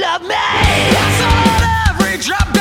love me. That's on every drop.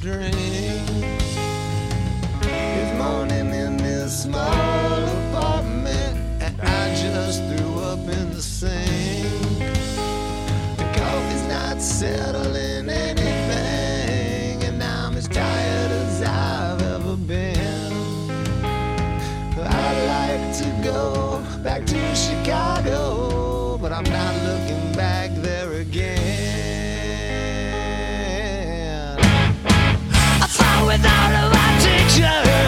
drink. If morning in this morning. all of our teachers.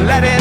let it